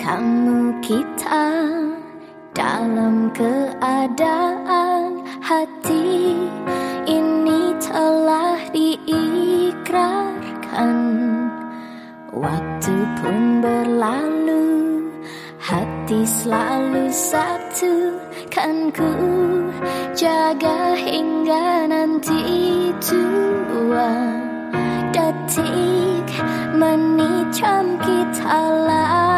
kamu kita dalam keadaan hati ini telah diikrarkan. Waktu pun berlalu hati selalu satu. Kan ku jaga hingga nanti tua. Detik menit jam kita lalui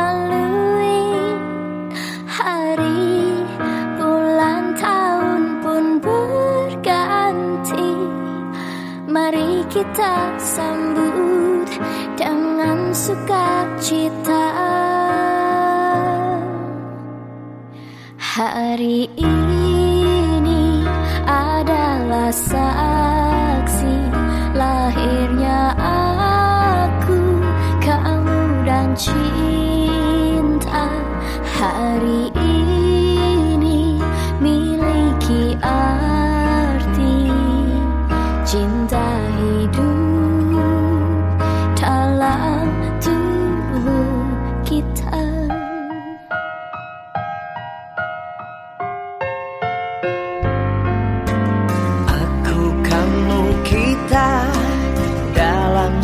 kita sambut dengan sukacita. Hari ini adalah saksi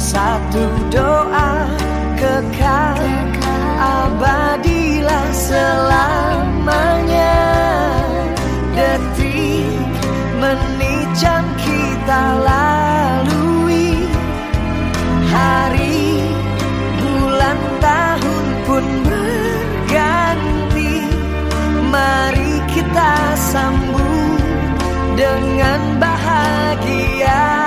satu doa kekal abadilah selamanya. Detik menit jam kita lalui. Hari bulan tahun pun berganti. Mari kita sambut dengan bahagia